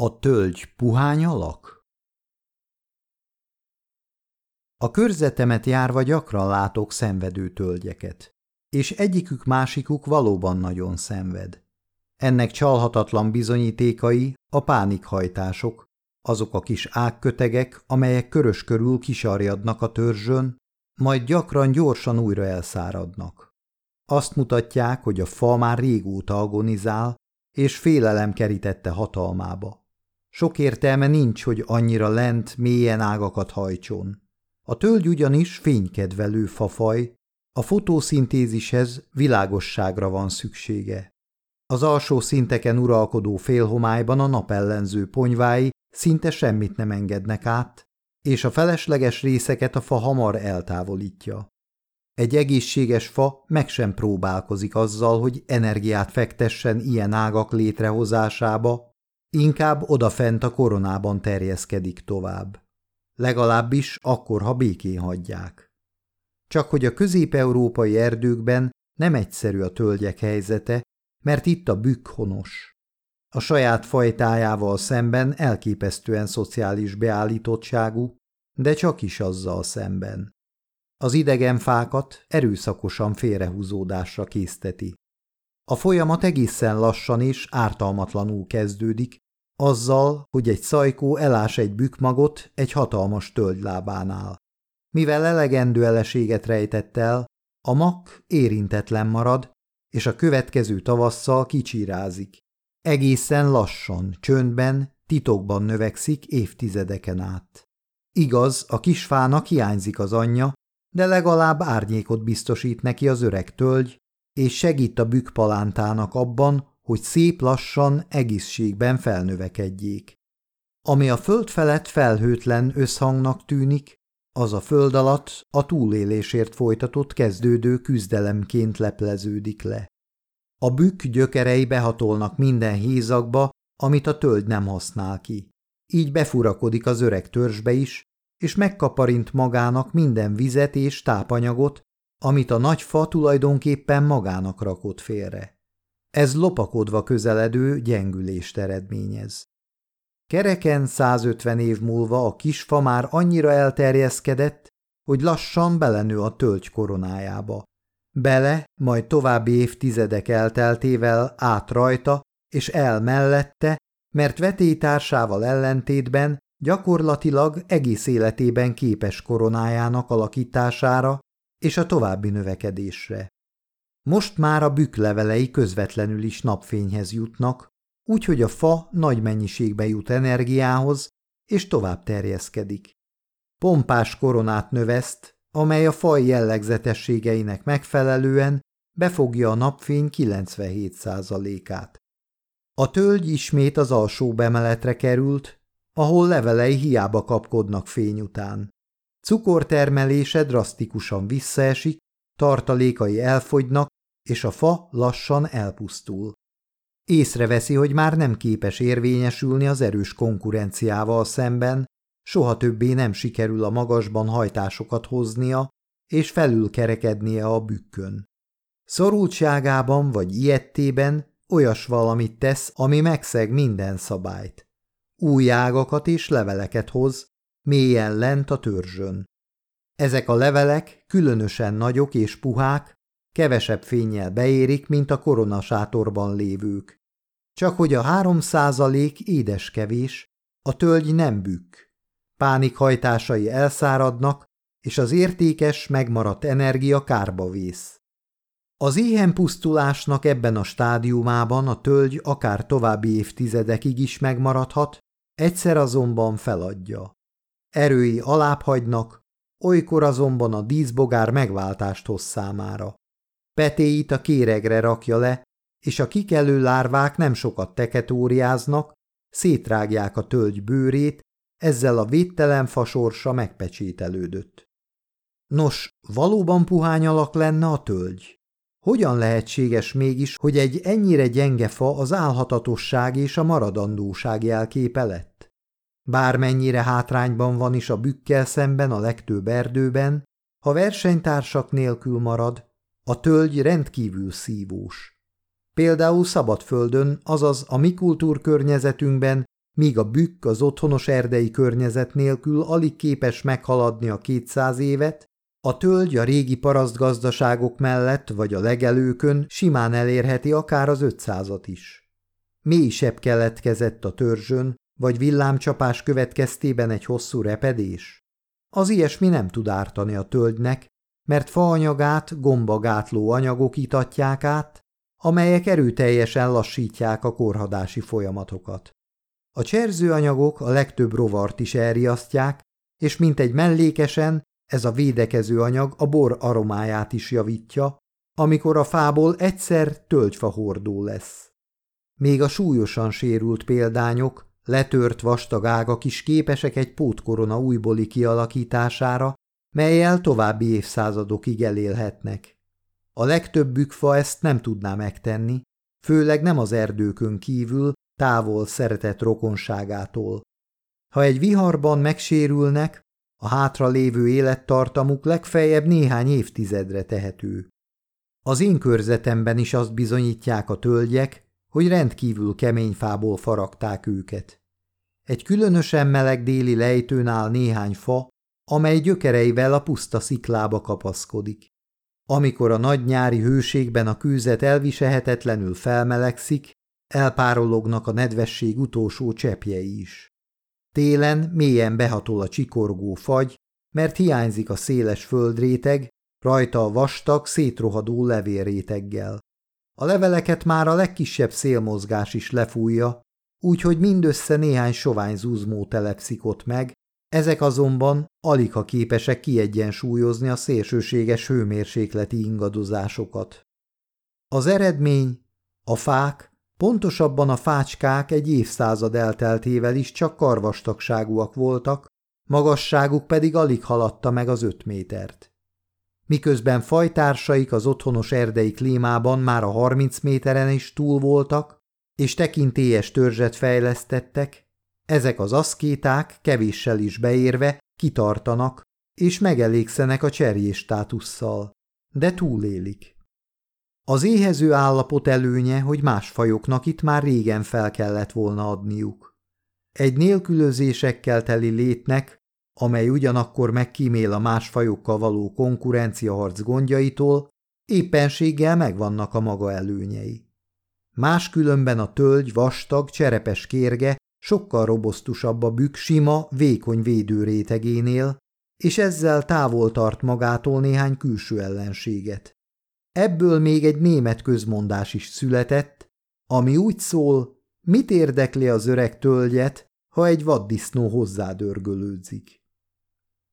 A tölgy puhány alak? A körzetemet járva gyakran látok szenvedő tölgyeket, és egyikük másikuk valóban nagyon szenved. Ennek csalhatatlan bizonyítékai a pánikhajtások, azok a kis ágkötegek, amelyek körös körül kisarjadnak a törzsön, majd gyakran gyorsan újra elszáradnak. Azt mutatják, hogy a fa már régóta agonizál, és félelem kerítette hatalmába. Sok értelme nincs, hogy annyira lent, mélyen ágakat hajtson. A tölgy ugyanis fénykedvelő fafaj, a fotoszintézishez világosságra van szüksége. Az alsó szinteken uralkodó félhomályban a napellenző ponyvái szinte semmit nem engednek át, és a felesleges részeket a fa hamar eltávolítja. Egy egészséges fa meg sem próbálkozik azzal, hogy energiát fektessen ilyen ágak létrehozásába, Inkább odafent a koronában terjeszkedik tovább. Legalábbis akkor, ha békén hagyják. Csak hogy a közép-európai erdőkben nem egyszerű a tölgyek helyzete, mert itt a bükk honos. A saját fajtájával szemben elképesztően szociális beállítottságú, de csak is azzal szemben. Az idegen fákat erőszakosan félrehúzódásra készteti. A folyamat egészen lassan és ártalmatlanul kezdődik, azzal, hogy egy szajkó elás egy bükmagot egy hatalmas tölgylábánál. Mivel elegendő eleséget rejtett el, a mak érintetlen marad, és a következő tavasszal kicsírázik. Egészen lassan, csöndben, titokban növekszik évtizedeken át. Igaz, a kisfának hiányzik az anyja, de legalább árnyékot biztosít neki az öreg tölgy, és segít a bükpalántának abban, hogy szép lassan egészségben felnövekedjék. Ami a föld felett felhőtlen összhangnak tűnik, az a föld alatt a túlélésért folytatott kezdődő küzdelemként lepleződik le. A bükk gyökerei behatolnak minden hézakba, amit a tölgy nem használ ki. Így befurakodik az öreg törzsbe is, és megkaparint magának minden vizet és tápanyagot, amit a nagy fa tulajdonképpen magának rakott félre. Ez lopakodva közeledő gyengülést eredményez. Kereken 150 év múlva a kisfa már annyira elterjeszkedett, hogy lassan belenő a tölgy koronájába. Bele, majd további évtizedek elteltével át rajta és el mellette, mert vetétársával ellentétben gyakorlatilag egész életében képes koronájának alakítására és a további növekedésre. Most már a levelei közvetlenül is napfényhez jutnak, úgyhogy a fa nagy mennyiségbe jut energiához, és tovább terjeszkedik. Pompás koronát növeszt, amely a faj jellegzetességeinek megfelelően befogja a napfény 97%-át. A tölgy ismét az alsó bemeletre került, ahol levelei hiába kapkodnak fény után. Cukortermelése drasztikusan visszaesik, tartalékai elfogynak, és a fa lassan elpusztul. Észreveszi, hogy már nem képes érvényesülni az erős konkurenciával szemben, soha többé nem sikerül a magasban hajtásokat hoznia, és felülkerekednie a bükkön. Szorultságában vagy ilyettében olyas valamit tesz, ami megszeg minden szabályt. Új ágakat és leveleket hoz, mélyen lent a törzsön. Ezek a levelek különösen nagyok és puhák, kevesebb fényjel beérik, mint a koronasátorban lévők. Csak hogy a három százalék édes kevés, a tölgy nem bükk. Pánikhajtásai elszáradnak, és az értékes, megmaradt energia kárba vész. Az éhen pusztulásnak ebben a stádiumában a tölgy akár további évtizedekig is megmaradhat, egyszer azonban feladja. Erői alábbhagynak, olykor azonban a díszbogár megváltást hoz számára. Petéit a kéregre rakja le, és a kikelő lárvák nem sokat teketóriáznak, szétrágják a tölgy bőrét, ezzel a védtelen fasorsa megpecsételődött. Nos, valóban puhány alak lenne a tölgy? Hogyan lehetséges mégis, hogy egy ennyire gyenge fa az álhatatosság és a maradandóság jelképe lett? Bármennyire hátrányban van is a bükkel szemben a legtöbb erdőben, ha versenytársak nélkül marad, a tölgy rendkívül szívós. Például szabadföldön, azaz a mi kultúrkörnyezetünkben míg a bükk az otthonos erdei környezet nélkül alig képes meghaladni a kétszáz évet, a tölgy a régi parasztgazdaságok mellett vagy a legelőkön simán elérheti akár az ötszázat is. Mély sebb keletkezett a törzsön, vagy villámcsapás következtében egy hosszú repedés? Az ilyesmi nem tud ártani a tölgynek, mert faanyagát gombagátló anyagok itatják át, amelyek erőteljesen lassítják a korhadási folyamatokat. A cserzőanyagok a legtöbb rovart is elriasztják, és mint egy mellékesen ez a védekező anyag a bor aromáját is javítja, amikor a fából egyszer tölgyfa hordó lesz. Még a súlyosan sérült példányok, letört vastag ágak is képesek egy pótkorona újbóli kialakítására, melyel további évszázadokig elélhetnek. A legtöbb bükfa ezt nem tudná megtenni, főleg nem az erdőkön kívül, távol szeretett rokonságától. Ha egy viharban megsérülnek, a hátra lévő élettartamuk legfeljebb néhány évtizedre tehető. Az én körzetemben is azt bizonyítják a tölgyek, hogy rendkívül kemény fából faragták őket. Egy különösen meleg déli lejtőn áll néhány fa, amely gyökereivel a puszta sziklába kapaszkodik. Amikor a nagy nyári hőségben a kőzet elviselhetetlenül felmelegszik, elpárolognak a nedvesség utolsó cseppjei is. Télen mélyen behatol a csikorgó fagy, mert hiányzik a széles földréteg, rajta a vastag, szétrohadó levélréteggel. A leveleket már a legkisebb szélmozgás is lefújja, úgyhogy mindössze néhány sovány zuzmó telepszik ott meg, ezek azonban alig ha képesek kiegyensúlyozni a szélsőséges hőmérsékleti ingadozásokat. Az eredmény, a fák, pontosabban a fácskák egy évszázad elteltével is csak karvastagságúak voltak, magasságuk pedig alig haladta meg az öt métert. Miközben fajtársaik az otthonos erdei klímában már a harminc méteren is túl voltak, és tekintélyes törzset fejlesztettek, ezek az aszkéták kevéssel is beérve kitartanak, és megelégszenek a cserjés státusszal, de túlélik. Az éhező állapot előnye, hogy más fajoknak itt már régen fel kellett volna adniuk. Egy nélkülözésekkel teli létnek, amely ugyanakkor megkímél a más fajokkal való konkurenciaharc gondjaitól, éppenséggel megvannak a maga előnyei. Máskülönben a tölgy vastag, cserepes kérge sokkal robosztusabb a bükk sima, vékony védőrétegénél, és ezzel távol tart magától néhány külső ellenséget. Ebből még egy német közmondás is született, ami úgy szól, mit érdekli az öreg tölgyet, ha egy vaddisznó hozzádörgölődzik.